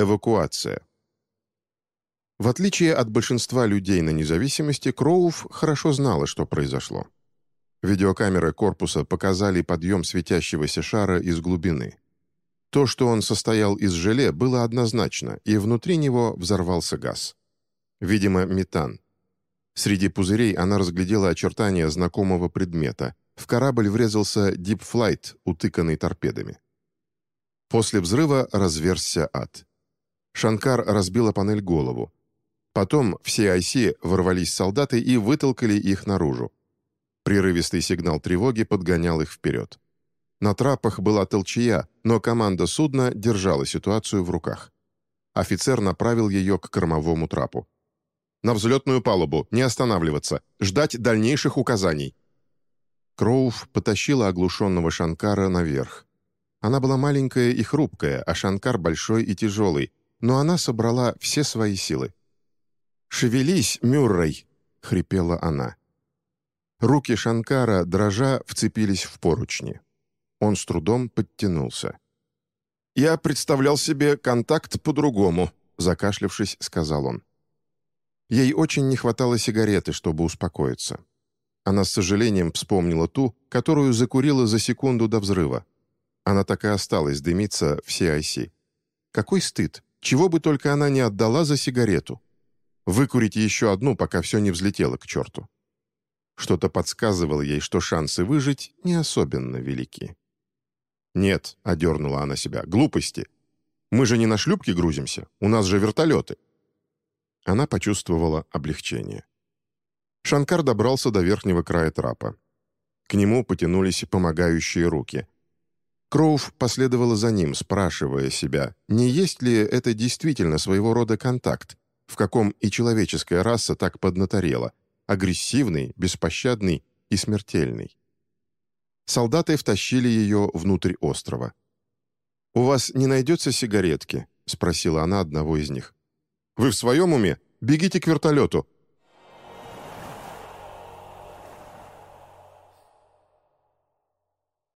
Эвакуация. В отличие от большинства людей на независимости, Кроув хорошо знала, что произошло. Видеокамеры корпуса показали подъем светящегося шара из глубины. То, что он состоял из желе, было однозначно, и внутри него взорвался газ. Видимо, метан. Среди пузырей она разглядела очертания знакомого предмета. В корабль врезался дипфлайт, утыканный торпедами. После взрыва разверзся ад. Шанкар разбила панель голову. Потом все IC ворвались солдаты и вытолкали их наружу. Прерывистый сигнал тревоги подгонял их вперед. На трапах была толчья, но команда судна держала ситуацию в руках. Офицер направил ее к кормовому трапу. «На взлетную палубу, не останавливаться, ждать дальнейших указаний». Кроув потащила оглушенного Шанкара наверх. Она была маленькая и хрупкая, а Шанкар большой и тяжелый, но она собрала все свои силы. «Шевелись, Мюррей!» — хрипела она. Руки Шанкара, дрожа, вцепились в поручни. Он с трудом подтянулся. «Я представлял себе контакт по-другому», — закашлявшись, сказал он. Ей очень не хватало сигареты, чтобы успокоиться. Она с сожалением вспомнила ту, которую закурила за секунду до взрыва. Она так и осталась дымиться в CIC. Какой стыд! Чего бы только она не отдала за сигарету. Выкурить еще одну, пока все не взлетело к черту. Что-то подсказывало ей, что шансы выжить не особенно велики. «Нет», — одернула она себя, — «глупости. Мы же не на шлюпке грузимся, у нас же вертолеты». Она почувствовала облегчение. Шанкар добрался до верхнего края трапа. К нему потянулись помогающие руки. Кроув последовала за ним, спрашивая себя, не есть ли это действительно своего рода контакт, в каком и человеческая раса так поднаторела, агрессивный, беспощадный и смертельный. Солдаты втащили ее внутрь острова. «У вас не найдется сигаретки?» — спросила она одного из них. «Вы в своем уме? Бегите к вертолету.